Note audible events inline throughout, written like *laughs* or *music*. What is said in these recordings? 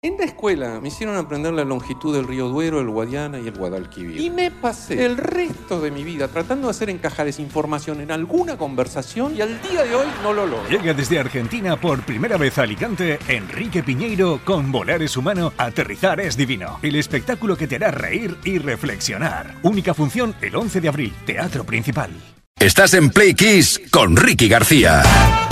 En la escuela me hicieron aprender la longitud del río Duero, el Guadiana y el Guadalquivir. Y me pasé el resto de mi vida tratando de hacer encajar esa información en alguna conversación y al día de hoy no lo logro. Llega desde Argentina por primera vez a Alicante Enrique Piñeiro con Volar es humano, aterrizar es divino. El espectáculo que te hará reír y reflexionar. Única función el 11 de abril, Teatro Principal. Estás en Play Kiss con Ricky García.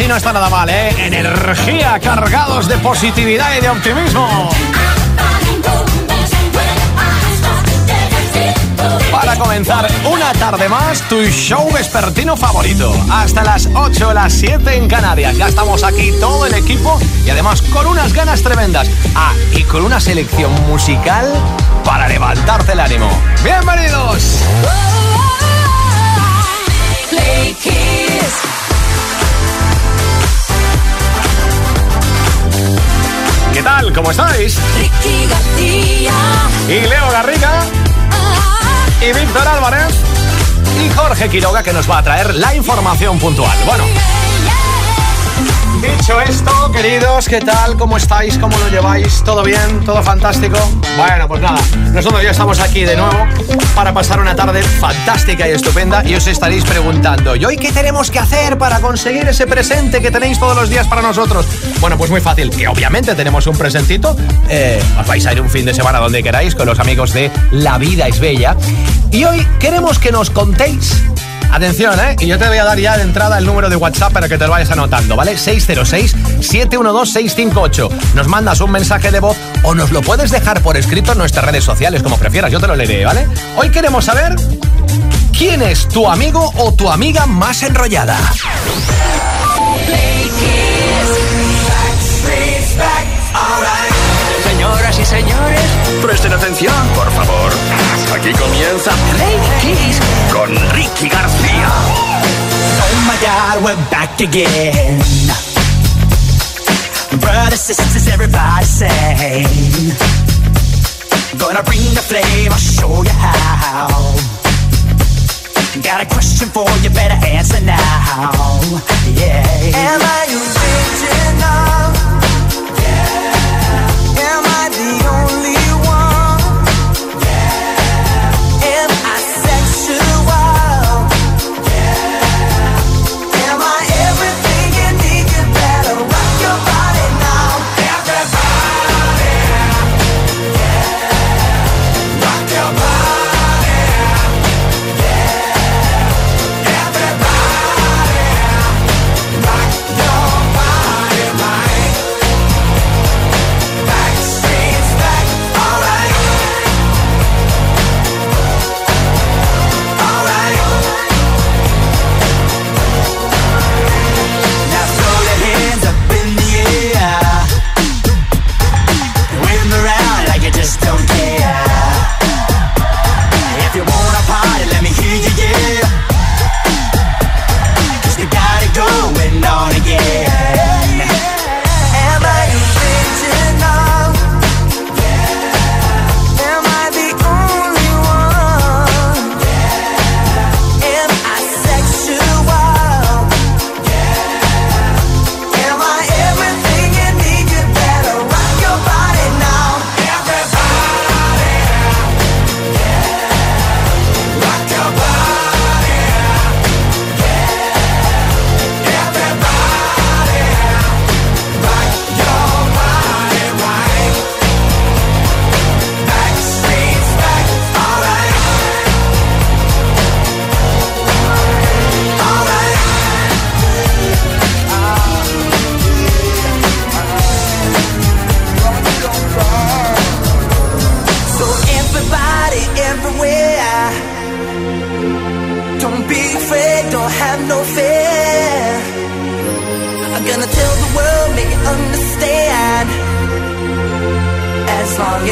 Así no está nada mal, ¿eh? Energía, cargados de positividad y de optimismo. para comenzar una tarde más tu show vespertino favorito. Hasta las 8, las 7 en Canarias. Ya estamos aquí todo el equipo y además con unas ganas tremendas. Ah, y con una selección musical para levantarte el ánimo. ¡Bienvenidos! ¿Qué tal? ¿Cómo estáis? Ricky García. Y Leo Garriga. Y Víctor Álvarez. Y Jorge Quiroga que nos va a traer la información puntual. Bueno. Dicho esto, queridos, ¿qué tal? ¿Cómo estáis? ¿Cómo lo lleváis? ¿Todo bien? ¿Todo fantástico? Bueno, pues nada, nosotros ya estamos aquí de nuevo para pasar una tarde fantástica y estupenda y os estaréis preguntando, ¿y hoy qué tenemos que hacer para conseguir ese presente que tenéis todos los días para nosotros? Bueno, pues muy fácil, que obviamente tenemos un presentito, eh, os vais a ir un fin de semana donde queráis con los amigos de La Vida es Bella y hoy queremos que nos contéis Atención, ¿eh? Y yo te voy a dar ya de entrada el número de WhatsApp para que te lo vayas anotando, ¿vale? 606-712-658. Nos mandas un mensaje de voz o nos lo puedes dejar por escrito en nuestras redes sociales, como prefieras. Yo te lo leeré, ¿vale? Hoy queremos saber quién es tu amigo o tu amiga más enrollada. Señoras y señores, presten atención, por favor. Aquí comienza Play Kiss con Ricky García. Oh my God, we're back again. Brothers, sisters, everybody say. Gonna bring the flame, I'll show you how. Got a question for you, better answer now. Yeah. Am I original?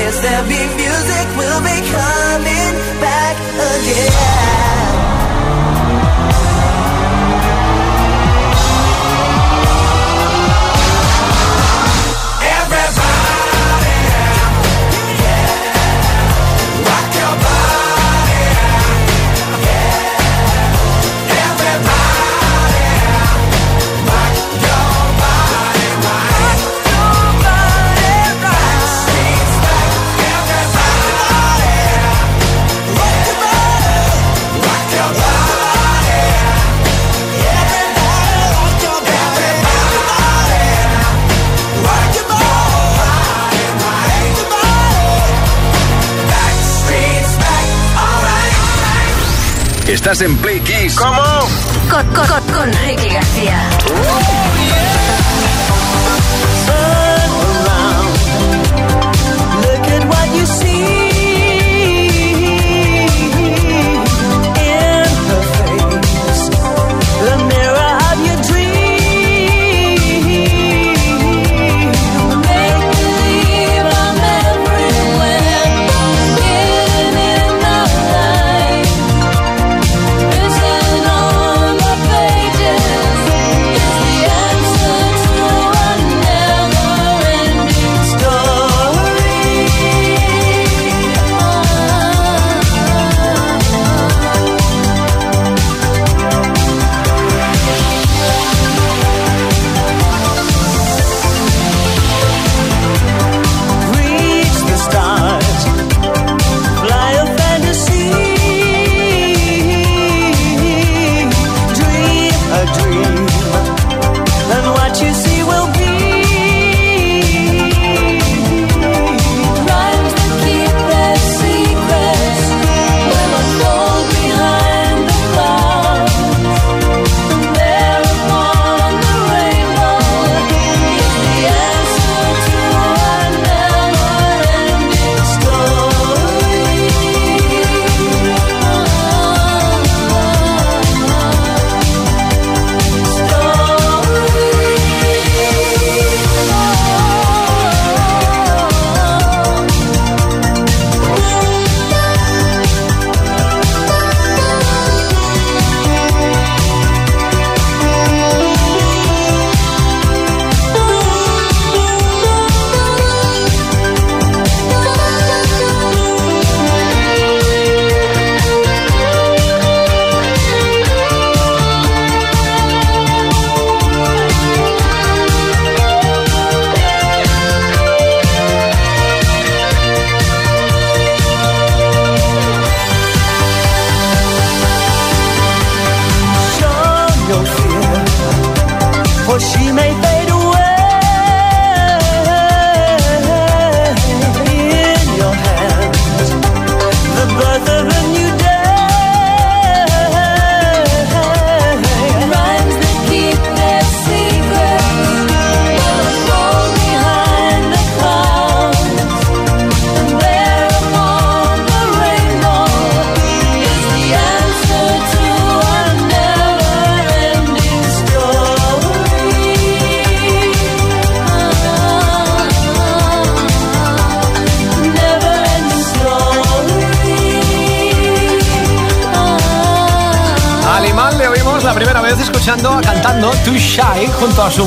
Long as there be music, we'll be coming back again. Estás en Play Kiss. ¿Cómo? Con, con, con, con Ricky García.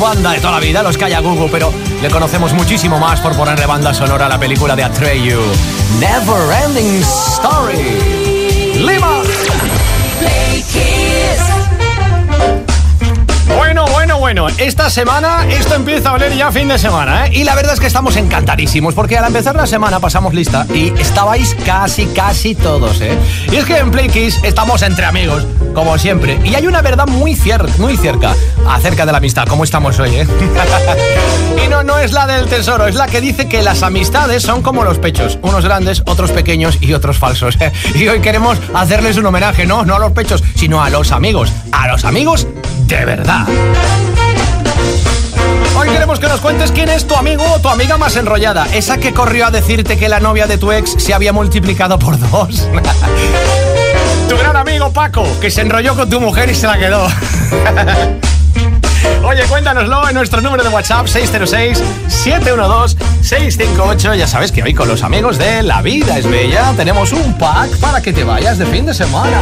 Banda de toda la vida, los Gugu, pero le conocemos muchísimo más por ponerle banda sonora a la película de Atreyu. Never Ending Story. Lima. Bueno, esta semana esto empieza a oler ya fin de semana, ¿eh? Y la verdad es que estamos encantadísimos porque al empezar la semana pasamos lista y estabais casi, casi todos, ¿eh? Y es que en Play Kiss estamos entre amigos, como siempre, y hay una verdad muy, cier muy cerca acerca de la amistad, como estamos hoy, ¿eh? *laughs* y no, no es la del tesoro, es la que dice que las amistades son como los pechos, unos grandes, otros pequeños y otros falsos. ¿eh? Y hoy queremos hacerles un homenaje, no, no a los pechos, sino a los amigos, a los amigos de verdad. Hoy queremos que nos cuentes quién es tu amigo o tu amiga más enrollada. Esa que corrió a decirte que la novia de tu ex se había multiplicado por dos. *laughs* tu gran amigo Paco, que se enrolló con tu mujer y se la quedó. *laughs* Oye, cuéntanoslo en nuestro número de WhatsApp 606-712-658. Ya sabes que hoy con los amigos de La Vida es Bella tenemos un pack para que te vayas de fin de semana.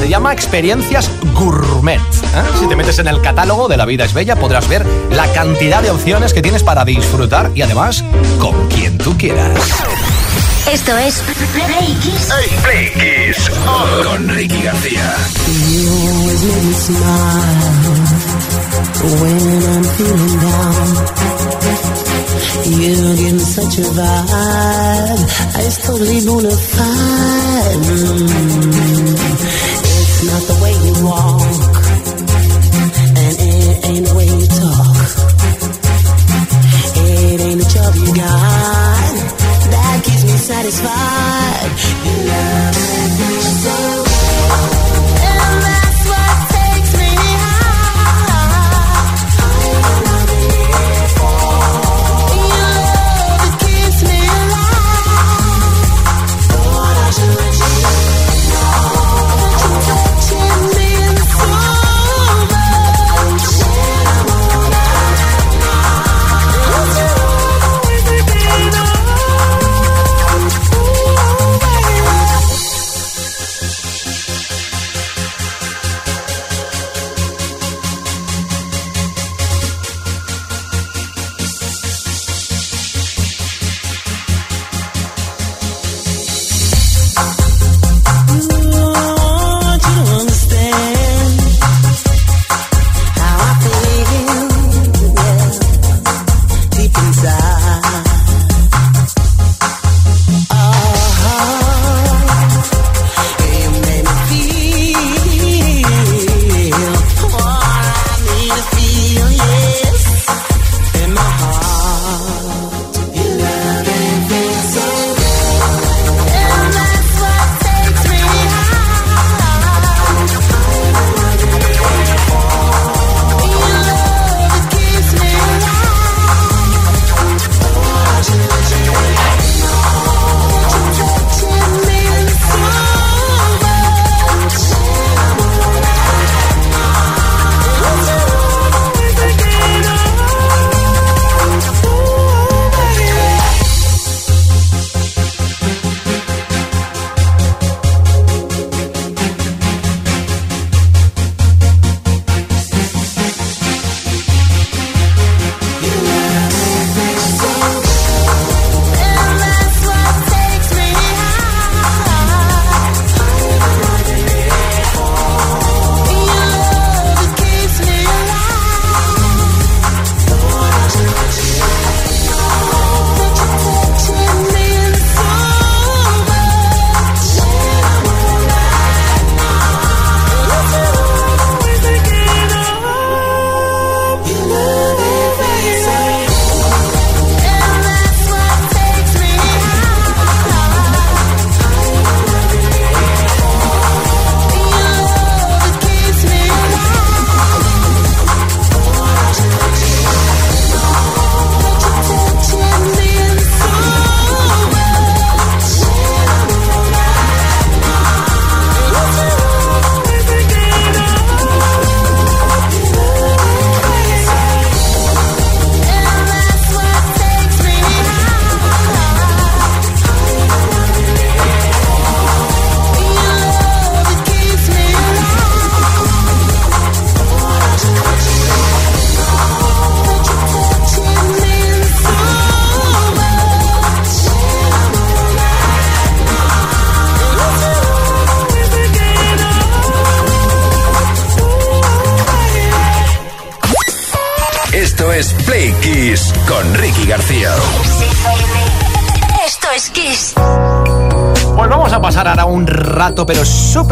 Se llama Experiencias Gourmet. ¿eh? Si te metes en el catálogo de La Vida es Bella podrás ver la cantidad de opciones que tienes para disfrutar y además con quien tú quieras. Esto es Play Kiss. Play Kiss con Ricky García. You always make me smile when I'm feeling down. You give me such a vibe. It's totally bona fide. Mm. Not the way you walk, and it ain't the way you talk. It ain't the job you got that keeps me satisfied. You love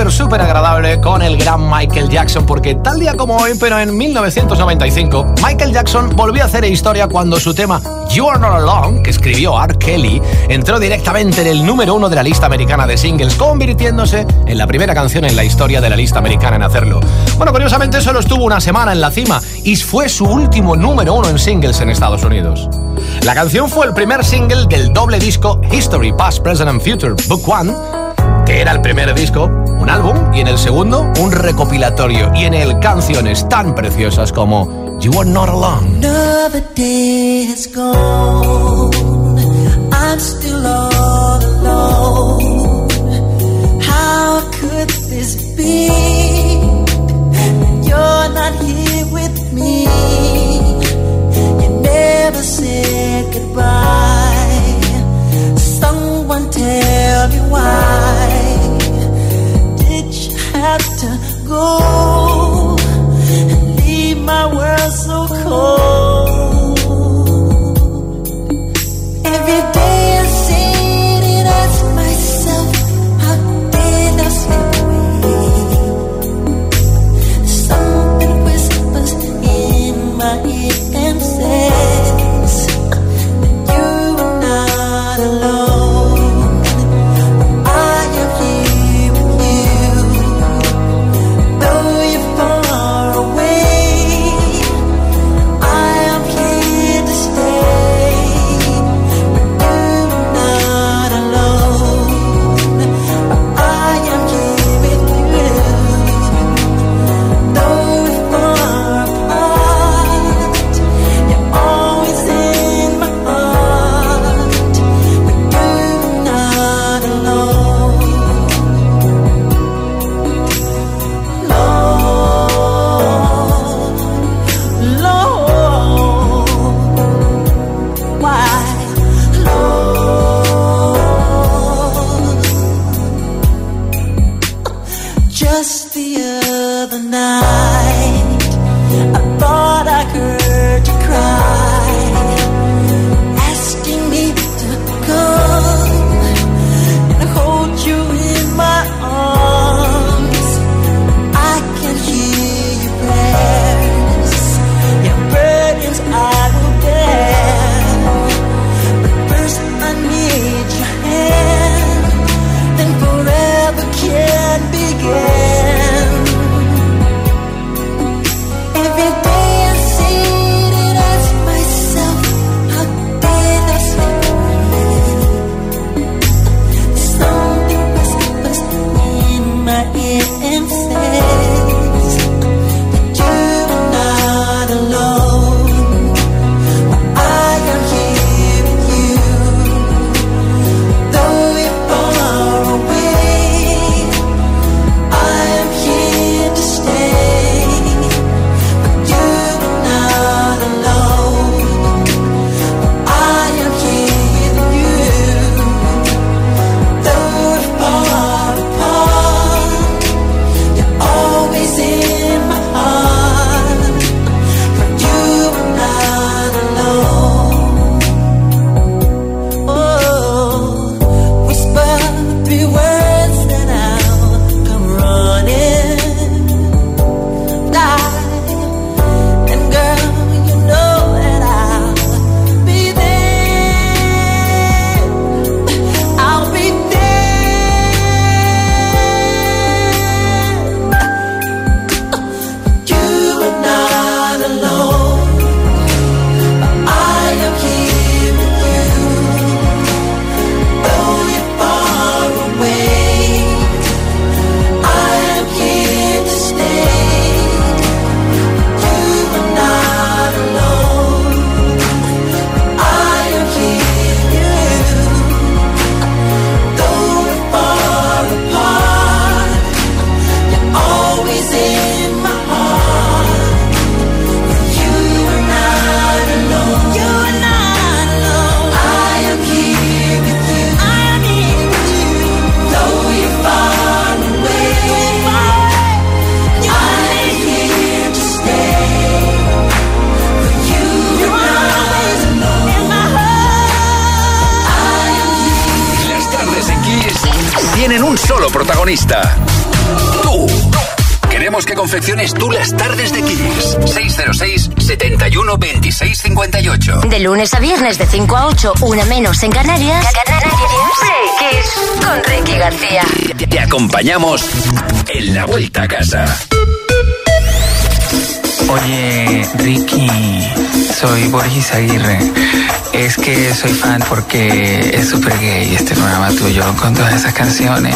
súper, súper agradable con el gran Michael Jackson, porque tal día como hoy, pero en 1995, Michael Jackson volvió a hacer historia cuando su tema You Are Not Alone, que escribió R. Kelly, entró directamente en el número uno de la lista americana de singles, convirtiéndose en la primera canción en la historia de la lista americana en hacerlo. Bueno, curiosamente solo estuvo una semana en la cima y fue su último número uno en singles en Estados Unidos. La canción fue el primer single del doble disco History, Past, Present and Future, Book One, que era el primer disco, un álbum, y en el segundo, un recopilatorio, y en él canciones tan preciosas como You Are Not Alone. Another day gone. I'm still all alone. confecciones tú las tardes de Kiss. 606 71 26 58. De lunes a viernes de 5 a 8, una menos en Canarias. Canarias. Kiss con Ricky García. Te, te acompañamos en la vuelta a casa. Oye, Ricky, soy Boris Aguirre. Es que soy fan porque es súper gay este programa tuyo con todas esas canciones.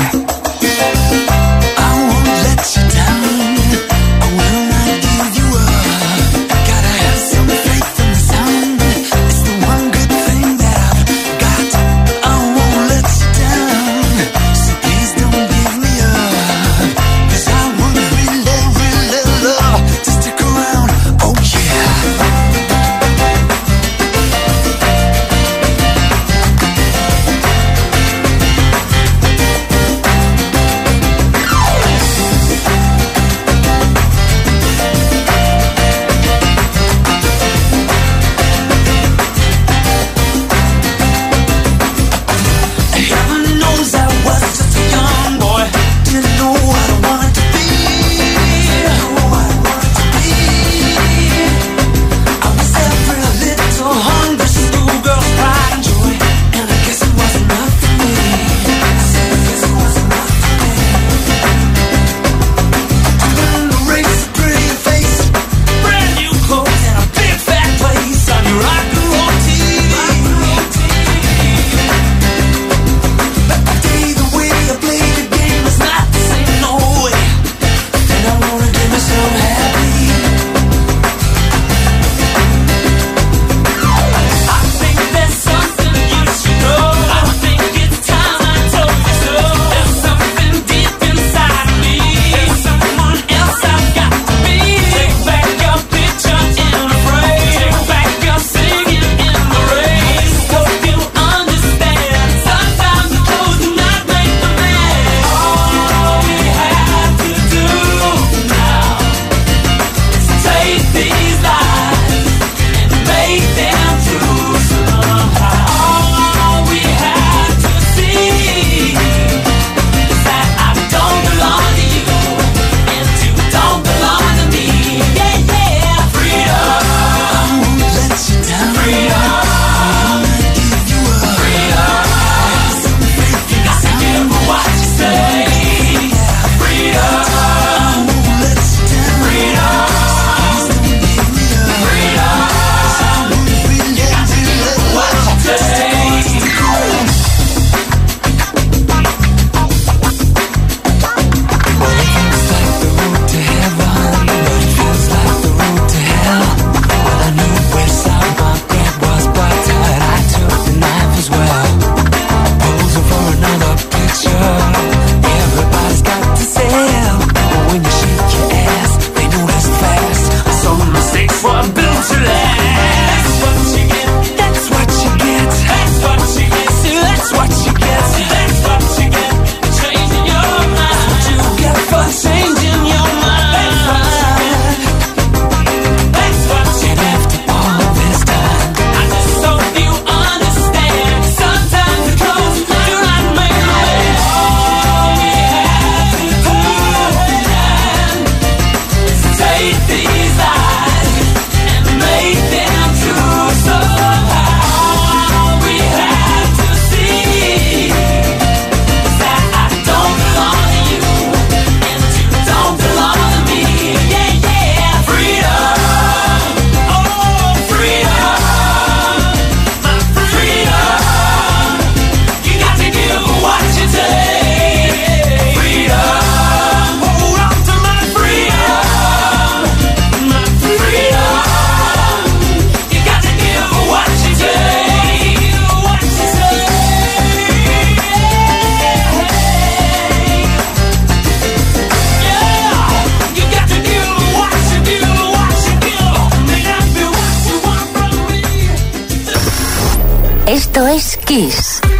Kiss.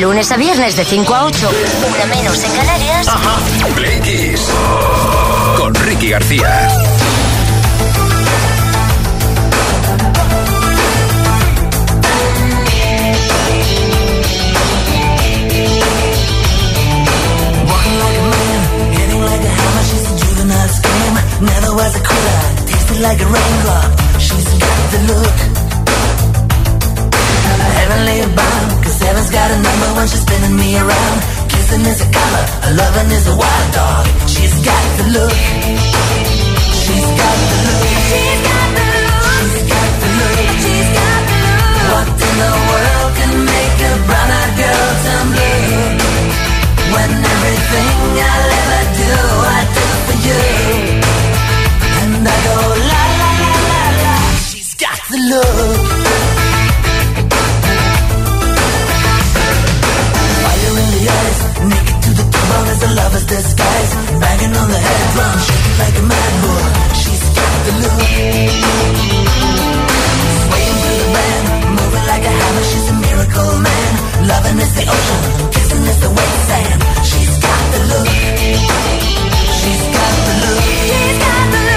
Lunes a viernes de 5 a 8, una menos en Canarias. Play Kiss. Con Ricky García. Walking like a man, hitting like a hammer. She's a juvenile scam. Never was a quitter. Tasted like a raindrop. She's got the look. Heavenly bound, cause heaven's got a number when she's spinning me around. Kissing is a color, her loving is a wild dog. She's got the look. She's got the look. She's got the look. She's got the look. She's got the look. What in the world can make a brown-eyed girl turn blue? When everything I'll ever do, I do for you. And I go la la la la la. She's got the look. As a lover's disguise. Banging on the head drum, shaking like a mad bull. She's got the look. Swaying through the band, moving like a hammer. She's a miracle man. Loving is the ocean, kissing is the wet sand. She's got the look. She's got the look. She's got the look.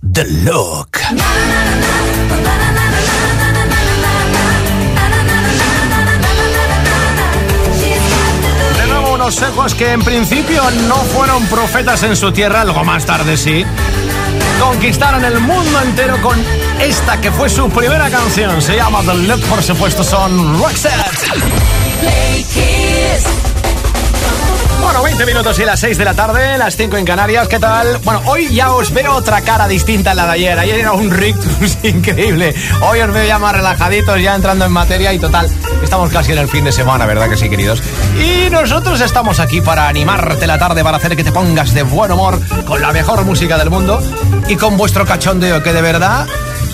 The Look. De nuevo unos ecos que en principio no fueron profetas en su tierra, algo más tarde sí. Conquistaron el mundo entero con esta que fue su primera canción. Se llama The Look, por supuesto, son Roxette. Bueno, 20 minutos y las 6 de la tarde, las 5 en Canarias, ¿qué tal? Bueno, hoy ya os veo otra cara distinta a la de ayer. Ayer era un rictus *laughs* increíble. Hoy os veo ya más relajaditos, ya entrando en materia y total, estamos casi en el fin de semana, ¿verdad que sí, queridos? Y nosotros estamos aquí para animarte la tarde, para hacer que te pongas de buen humor con la mejor música del mundo y con vuestro cachondeo, que de verdad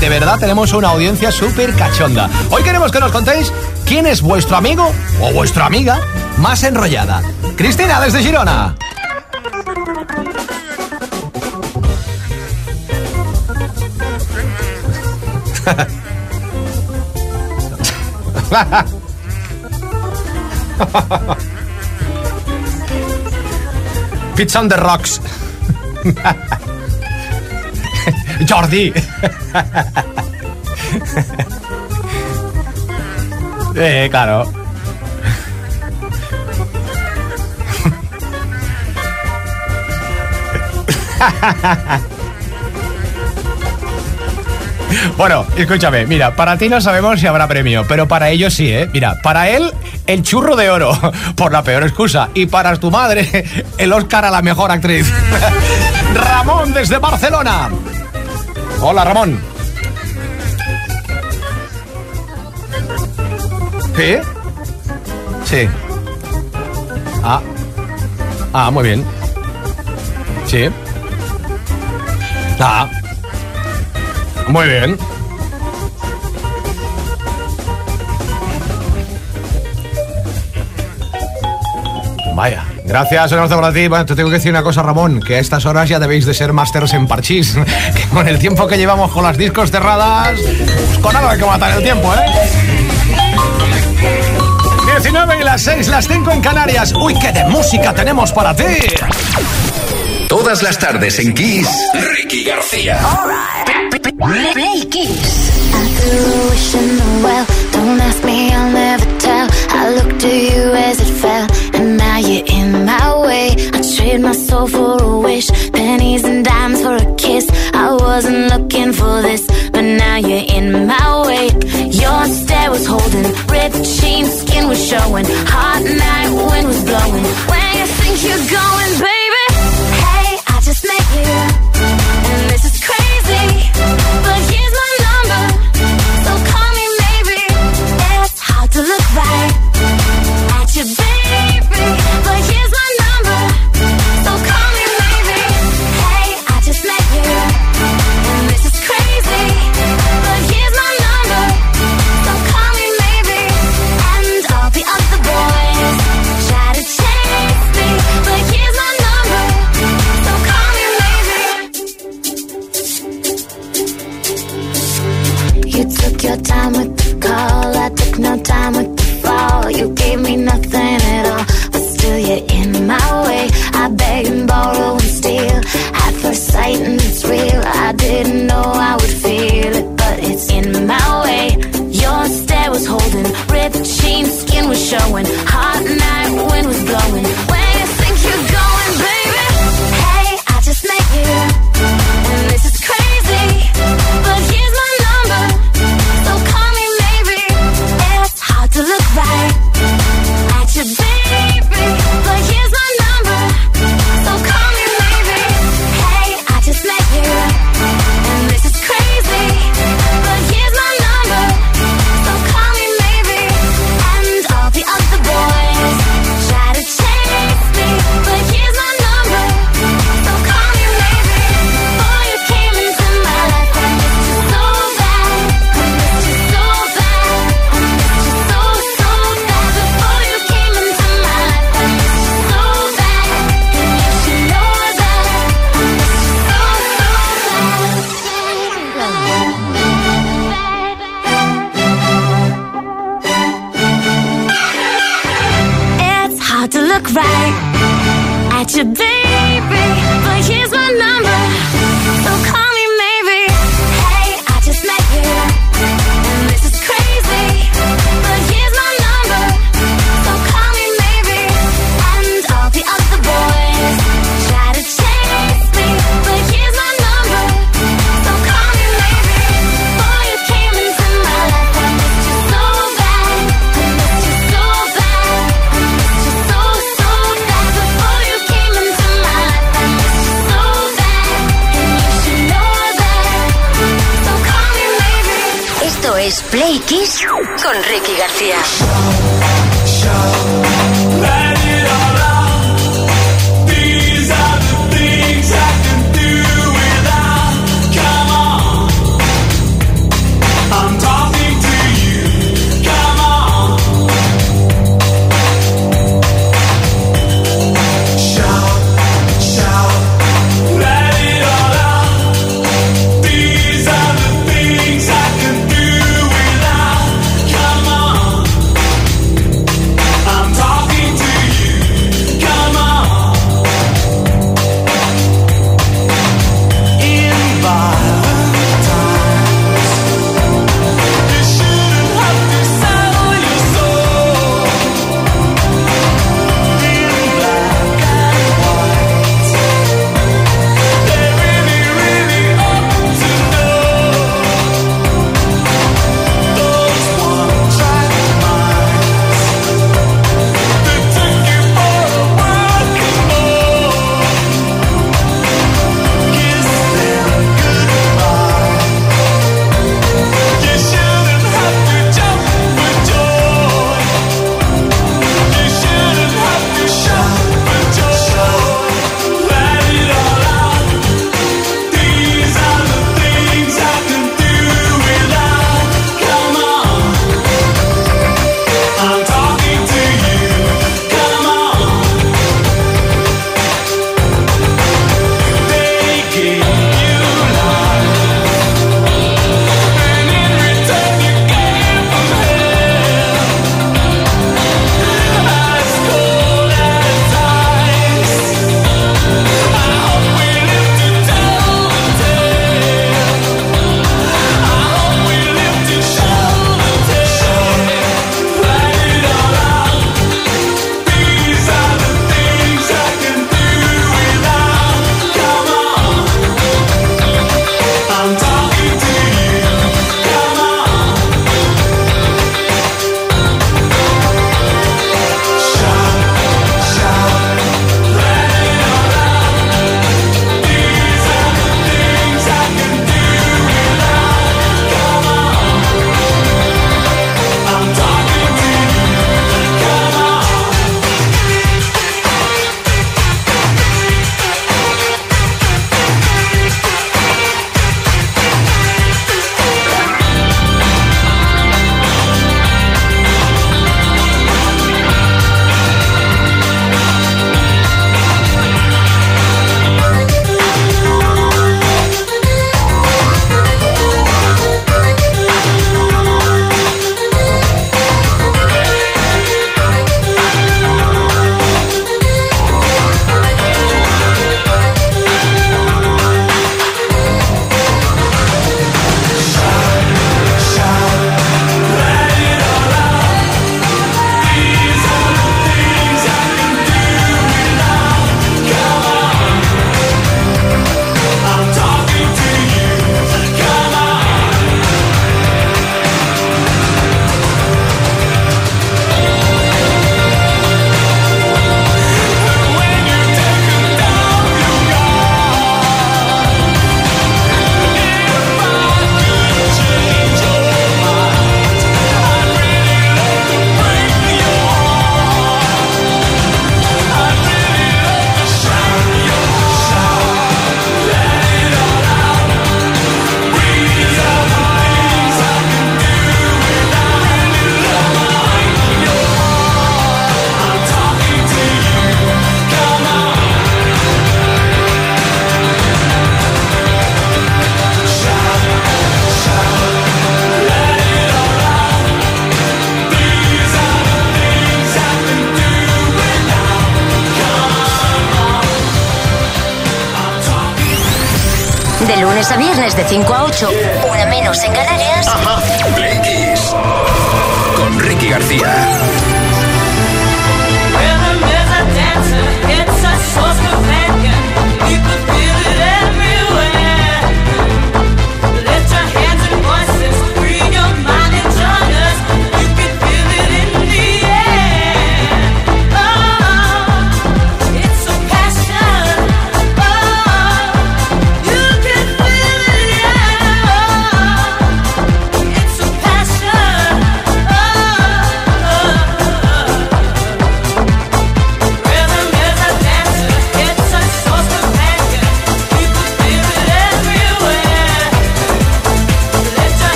de verdad tenemos una audiencia súper cachonda. Hoy queremos que nos contéis quién es vuestro amigo o vuestra amiga más enrollada. Cristina, desde Girona. *laughs* Pizza on the rocks. *laughs* Jordi. *laughs* eh, claro. *laughs* Bueno, escúchame, mira, para ti no sabemos si habrá premio, pero para ellos sí, ¿eh? Mira, para él, el churro de oro, *laughs* por la peor excusa, y para tu madre, *laughs* el Oscar a la mejor actriz. Ramón desde Barcelona. Hola, Ramón. ¿Sí? Sí. Ah. Ah, muy bien. Sí. Está. Muy bien. Vaya. Gracias, un abrazo para ti. Bueno, te tengo que decir una cosa, Ramón, que a estas horas ya debéis de ser másters en parchís. *laughs* Que con el tiempo que llevamos con las discos cerradas, pues con algo hay que matar el tiempo, ¿eh? 19 y las 6, las 5 en Canarias. ¡Uy, qué de música tenemos para ti! Todas las tardes en Kiss. Ricky García. Right. I wish in the well. Don't ask me, I'll never tell. I looked to you as it fell, and now you're in my way. I trade my soul for a wish, pennies and dimes for a kiss. I wasn't looking for this, but now you're in my way. Your stare was holding, ripped jeans, skin was showing, hot night wind was blowing. Where you think you're going, baby? Hey, I just met you. This is crazy, but you Valencia.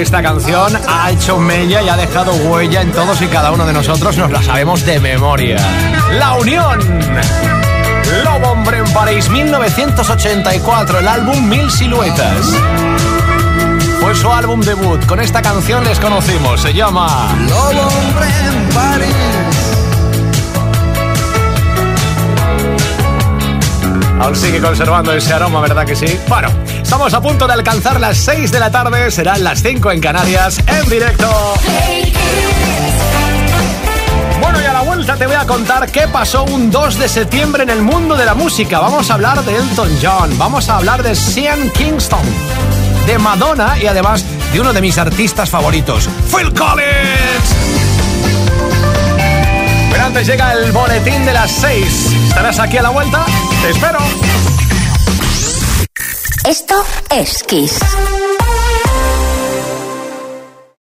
Que esta canción ha hecho mella y ha dejado huella en todos y cada uno de nosotros. Nos la sabemos de memoria. La Unión. Lobo Hombre en París, 1984, el álbum Mil Siluetas. Fue su álbum debut. Con esta canción les conocimos. Se llama Lobo Hombre en París. Aún sigue conservando ese aroma, ¿verdad que sí? Bueno, estamos a punto de alcanzar las 6 de la tarde, serán las 5 en Canarias, en directo. Bueno, y a la vuelta te voy a contar qué pasó un 2 de septiembre en el mundo de la música. Vamos a hablar de Elton John, vamos a hablar de Sean Kingston, de Madonna y además de uno de mis artistas favoritos, Phil Collins. Pero antes llega el boletín de las 6. ¿Estarás aquí a la vuelta? Te espero. Esto es Kiss.